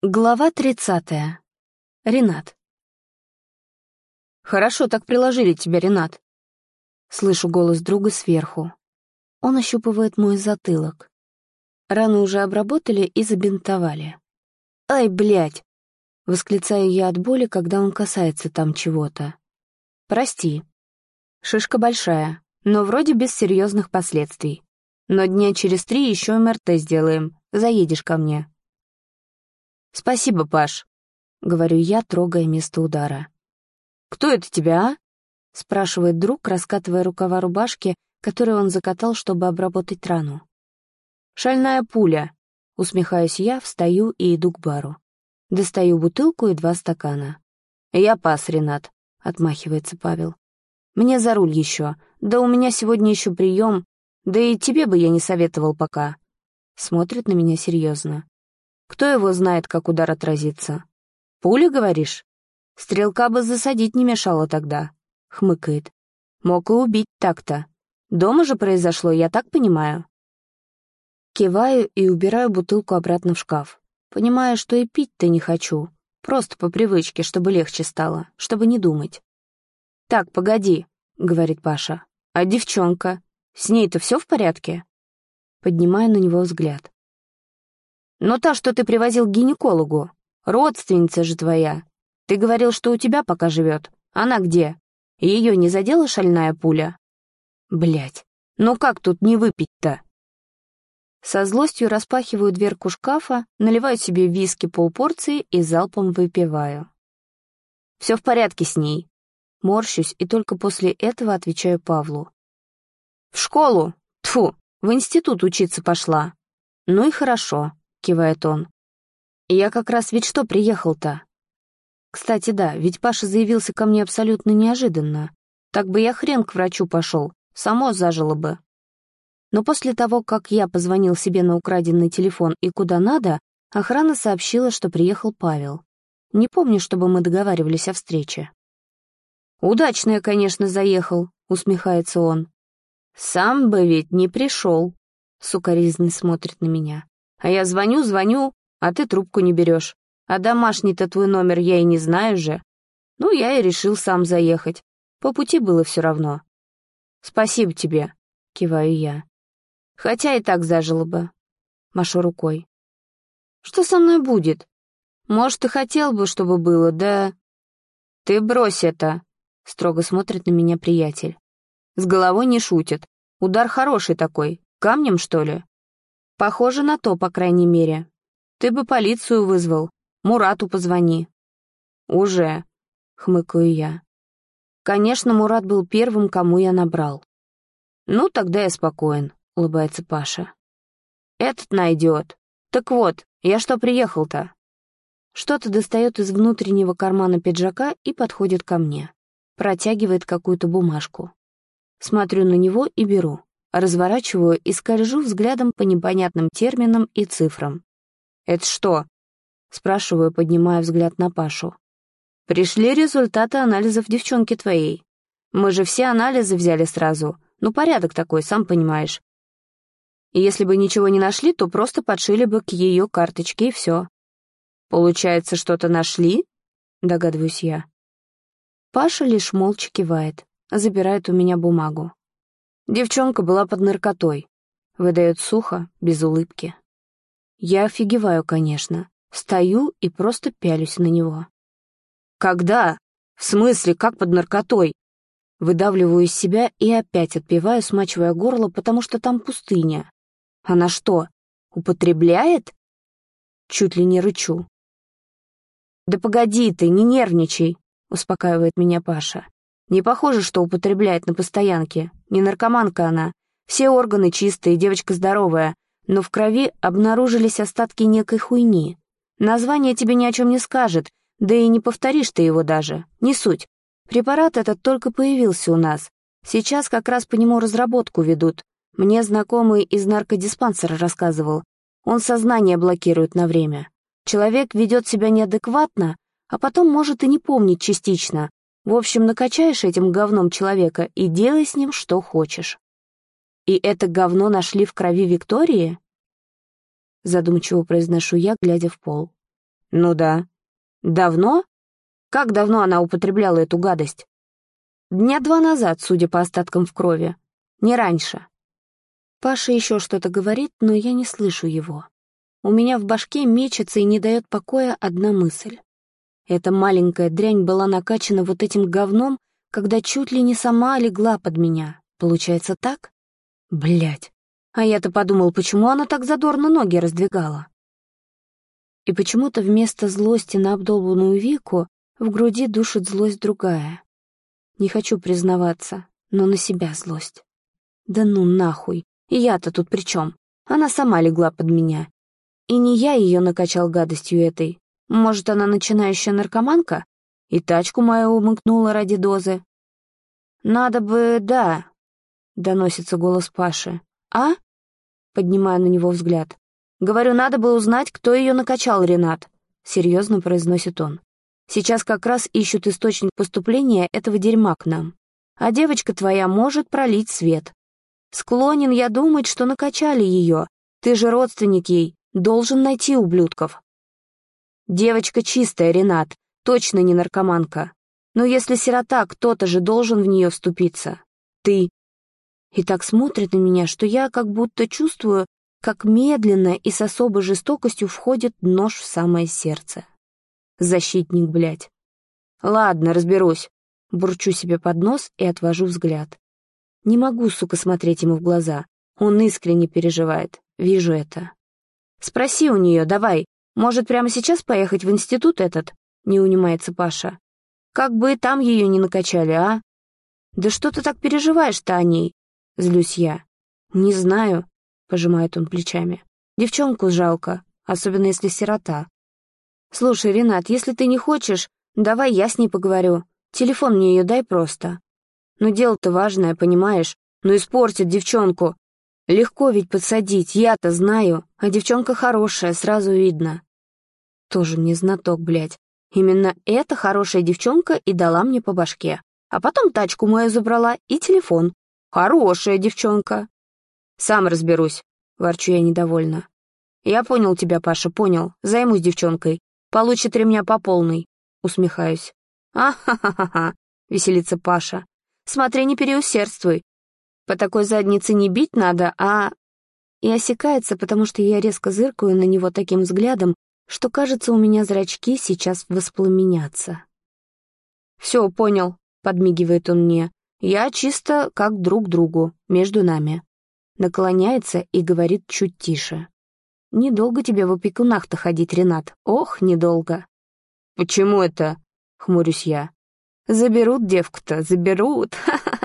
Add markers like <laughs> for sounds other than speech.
Глава тридцатая. Ренат. «Хорошо так приложили тебя, Ренат». Слышу голос друга сверху. Он ощупывает мой затылок. Рану уже обработали и забинтовали. «Ай, блядь!» — восклицаю я от боли, когда он касается там чего-то. «Прости. Шишка большая, но вроде без серьезных последствий. Но дня через три еще МРТ сделаем. Заедешь ко мне». «Спасибо, Паш», — говорю я, трогая место удара. «Кто это тебя, а?» — спрашивает друг, раскатывая рукава рубашки, которую он закатал, чтобы обработать рану. «Шальная пуля», — усмехаюсь я, встаю и иду к бару. Достаю бутылку и два стакана. «Я пас, Ренат», — отмахивается Павел. «Мне за руль еще. Да у меня сегодня еще прием. Да и тебе бы я не советовал пока». Смотрит на меня серьезно. Кто его знает, как удар отразится? Пуля, говоришь? Стрелка бы засадить не мешало тогда. Хмыкает. Мог и убить так-то. Дома же произошло, я так понимаю. Киваю и убираю бутылку обратно в шкаф. Понимаю, что и пить-то не хочу. Просто по привычке, чтобы легче стало, чтобы не думать. «Так, погоди», — говорит Паша. «А девчонка? С ней-то все в порядке?» Поднимаю на него взгляд. Но та, что ты привозил к гинекологу, родственница же твоя. Ты говорил, что у тебя пока живет. Она где? Ее не задела шальная пуля? Блять, ну как тут не выпить-то? Со злостью распахиваю дверку шкафа, наливаю себе виски полпорции и залпом выпиваю. Все в порядке с ней. Морщусь и только после этого отвечаю Павлу. В школу, тфу, в институт учиться пошла. Ну и хорошо. — кивает он. «Я как раз ведь что приехал-то?» «Кстати, да, ведь Паша заявился ко мне абсолютно неожиданно. Так бы я хрен к врачу пошел, само зажило бы». Но после того, как я позвонил себе на украденный телефон и куда надо, охрана сообщила, что приехал Павел. Не помню, чтобы мы договаривались о встрече. «Удачно я, конечно, заехал», — усмехается он. «Сам бы ведь не пришел», — сукоризный смотрит на меня. А я звоню, звоню, а ты трубку не берешь. А домашний-то твой номер я и не знаю же. Ну, я и решил сам заехать. По пути было все равно. Спасибо тебе, киваю я. Хотя и так зажило бы. Машу рукой. Что со мной будет? Может, ты хотел бы, чтобы было, да... Ты брось это, строго смотрит на меня приятель. С головой не шутит. Удар хороший такой. Камнем, что ли? Похоже на то, по крайней мере. Ты бы полицию вызвал. Мурату позвони. Уже, хмыкаю я. Конечно, Мурат был первым, кому я набрал. Ну, тогда я спокоен, улыбается Паша. Этот найдет. Так вот, я что приехал-то? Что-то достает из внутреннего кармана пиджака и подходит ко мне. Протягивает какую-то бумажку. Смотрю на него и беру. Разворачиваю и скольжу взглядом по непонятным терминам и цифрам. «Это что?» — спрашиваю, поднимая взгляд на Пашу. «Пришли результаты анализов девчонки твоей. Мы же все анализы взяли сразу. Ну, порядок такой, сам понимаешь. И если бы ничего не нашли, то просто подшили бы к ее карточке и все. Получается, что-то нашли?» — догадываюсь я. Паша лишь молча кивает, забирает у меня бумагу. Девчонка была под наркотой. Выдает сухо, без улыбки. Я офигеваю, конечно. Стою и просто пялюсь на него. «Когда? В смысле, как под наркотой?» Выдавливаю из себя и опять отпиваю, смачивая горло, потому что там пустыня. Она что, употребляет? Чуть ли не рычу. «Да погоди ты, не нервничай», — успокаивает меня Паша. «Не похоже, что употребляет на постоянке. Не наркоманка она. Все органы чистые, девочка здоровая. Но в крови обнаружились остатки некой хуйни. Название тебе ни о чем не скажет, да и не повторишь ты его даже. Не суть. Препарат этот только появился у нас. Сейчас как раз по нему разработку ведут. Мне знакомый из наркодиспансера рассказывал. Он сознание блокирует на время. Человек ведет себя неадекватно, а потом может и не помнить частично, в общем, накачаешь этим говном человека и делай с ним что хочешь. И это говно нашли в крови Виктории? Задумчиво произношу я, глядя в пол. Ну да. Давно? Как давно она употребляла эту гадость? Дня два назад, судя по остаткам в крови. Не раньше. Паша еще что-то говорит, но я не слышу его. У меня в башке мечется и не дает покоя одна мысль. Эта маленькая дрянь была накачана вот этим говном, когда чуть ли не сама легла под меня. Получается так? Блять. А я-то подумал, почему она так задорно ноги раздвигала? И почему-то вместо злости на обдолбанную Вику в груди душит злость другая. Не хочу признаваться, но на себя злость. Да ну нахуй, и я-то тут при чем? Она сама легла под меня. И не я ее накачал гадостью этой. Может, она начинающая наркоманка? И тачку мою умыкнула ради дозы. «Надо бы, да», — доносится голос Паши. «А?» — поднимая на него взгляд. «Говорю, надо бы узнать, кто ее накачал, Ренат», — серьезно произносит он. Сейчас как раз ищут источник поступления этого дерьма к нам. А девочка твоя может пролить свет. Склонен я думать, что накачали ее. Ты же родственник ей, должен найти ублюдков. Девочка чистая, Ренат, точно не наркоманка. Но если сирота, кто-то же должен в нее вступиться. Ты. И так смотрит на меня, что я как будто чувствую, как медленно и с особой жестокостью входит нож в самое сердце. Защитник, блядь. Ладно, разберусь. Бурчу себе под нос и отвожу взгляд. Не могу, сука, смотреть ему в глаза. Он искренне переживает. Вижу это. Спроси у нее, давай. Может, прямо сейчас поехать в институт этот? Не унимается Паша. Как бы и там ее не накачали, а? Да что ты так переживаешь-то о ней? Злюсь я. Не знаю, пожимает он плечами. Девчонку жалко, особенно если сирота. «Слушай, Ренат, если ты не хочешь, давай я с ней поговорю. Телефон мне ее дай просто. Ну, дело-то важное, понимаешь? Ну, испортит девчонку. Легко ведь подсадить, я-то знаю, а девчонка хорошая, сразу видно». Тоже мне знаток, блядь. Именно эта хорошая девчонка и дала мне по башке. А потом тачку мою забрала и телефон. Хорошая девчонка. Сам разберусь, ворчу я недовольно. Я понял тебя, Паша, понял. Займусь девчонкой. Получит ремня по полной. Усмехаюсь. «А-ха-ха-ха-ха!» — веселится Паша. «Смотри, не переусердствуй. По такой заднице не бить надо, а...» И осекается, потому что я резко зыркаю на него таким взглядом, что, кажется, у меня зрачки сейчас воспламенятся. «Все, понял», — подмигивает он мне. «Я чисто как друг другу, между нами». Наклоняется и говорит чуть тише. Недолго тебе в опекунах-то ходить, Ренат. Ох, недолго. Почему это? Хмурюсь я. Заберут девку-то, заберут. <laughs>